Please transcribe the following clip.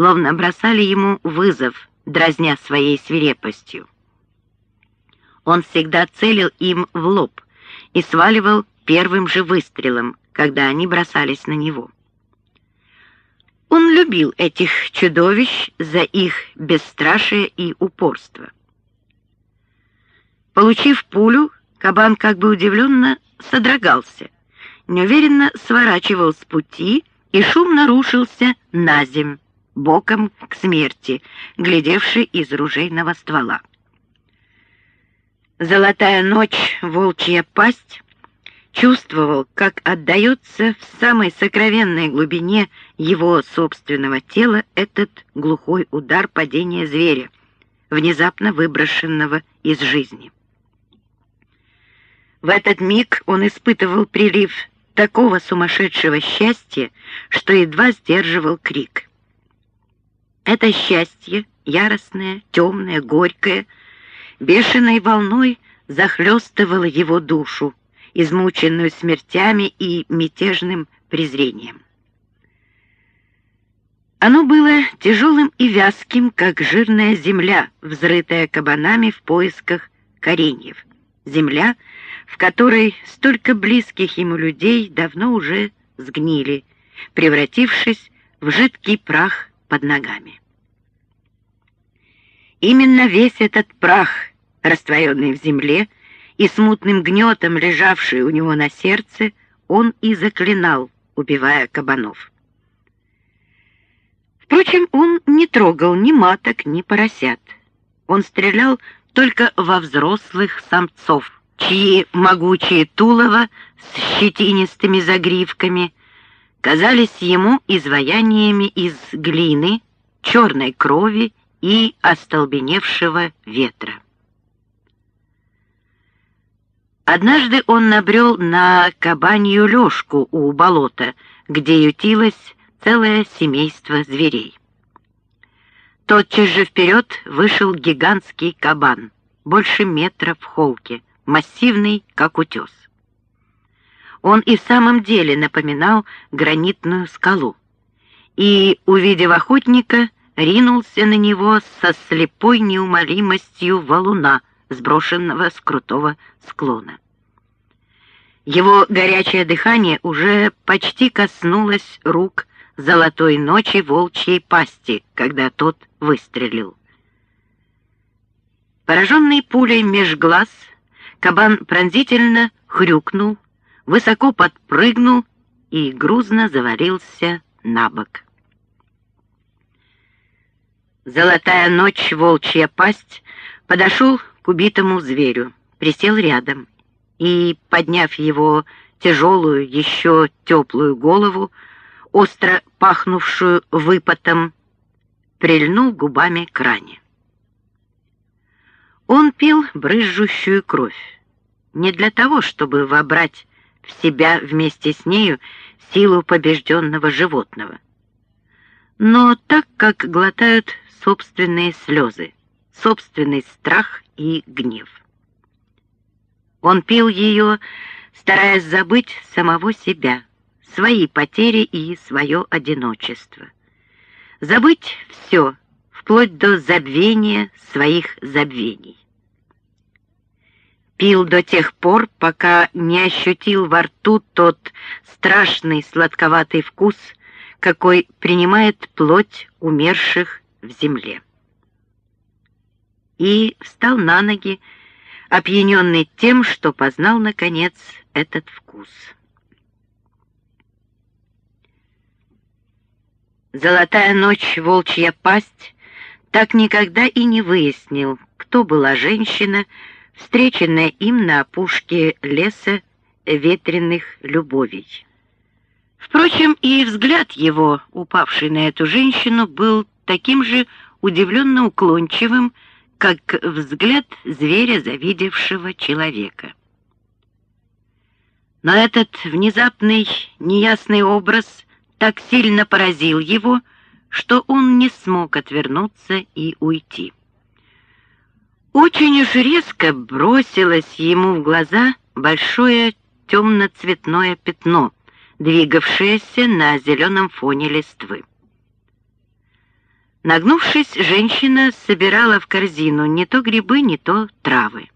словно бросали ему вызов, дразня своей свирепостью. Он всегда целил им в лоб и сваливал первым же выстрелом, когда они бросались на него. Он любил этих чудовищ за их бесстрашие и упорство. Получив пулю, кабан как бы удивленно содрогался, неуверенно сворачивал с пути и шумно рушился на земь, боком к смерти, глядевший из ружейного ствола. Золотая ночь, волчья пасть, чувствовал, как отдается в самой сокровенной глубине его собственного тела этот глухой удар падения зверя, внезапно выброшенного из жизни. В этот миг он испытывал прилив такого сумасшедшего счастья, что едва сдерживал крик. Это счастье, яростное, темное, горькое, бешеной волной захлестывало его душу, измученную смертями и мятежным презрением. Оно было тяжелым и вязким, как жирная земля, взрытая кабанами в поисках кореньев. Земля, в которой столько близких ему людей давно уже сгнили, превратившись в жидкий прах под ногами. Именно весь этот прах, растворенный в земле, и смутным гнетом, лежавший у него на сердце, он и заклинал, убивая кабанов. Впрочем, он не трогал ни маток, ни поросят. Он стрелял только во взрослых самцов, чьи могучие тулова с щетинистыми загривками казались ему изваяниями из глины, черной крови и остолбеневшего ветра. Однажды он набрел на кабанью лёжку у болота, где ютилось целое семейство зверей. Тотчас же вперед вышел гигантский кабан, больше метра в холке, массивный, как утес. Он и в самом деле напоминал гранитную скалу. И, увидев охотника, ринулся на него со слепой неумолимостью валуна, сброшенного с крутого склона. Его горячее дыхание уже почти коснулось рук золотой ночи волчьей пасти, когда тот выстрелил. Пораженный пулей меж глаз, кабан пронзительно хрюкнул, высоко подпрыгнул и грузно завалился на бок. Золотая ночь, волчья пасть, подошел к убитому зверю, присел рядом и, подняв его тяжелую, еще теплую голову, остро пахнувшую выпотом, прильнул губами к ране. Он пил брызжущую кровь, не для того, чтобы вобрать себя вместе с нею силу побежденного животного, но так, как глотают собственные слезы, собственный страх и гнев. Он пил ее, стараясь забыть самого себя, свои потери и свое одиночество. Забыть все, вплоть до забвения своих забвений. Пил до тех пор, пока не ощутил во рту тот страшный сладковатый вкус, какой принимает плоть умерших в земле. И встал на ноги, опьяненный тем, что познал, наконец, этот вкус. Золотая ночь, волчья пасть, так никогда и не выяснил, кто была женщина, встреченная им на опушке леса ветреных любовей. Впрочем, и взгляд его, упавший на эту женщину, был таким же удивленно уклончивым, как взгляд зверя, завидевшего человека. Но этот внезапный, неясный образ так сильно поразил его, что он не смог отвернуться и уйти. Очень уж резко бросилось ему в глаза большое темно-цветное пятно, двигавшееся на зеленом фоне листвы. Нагнувшись, женщина собирала в корзину не то грибы, не то травы.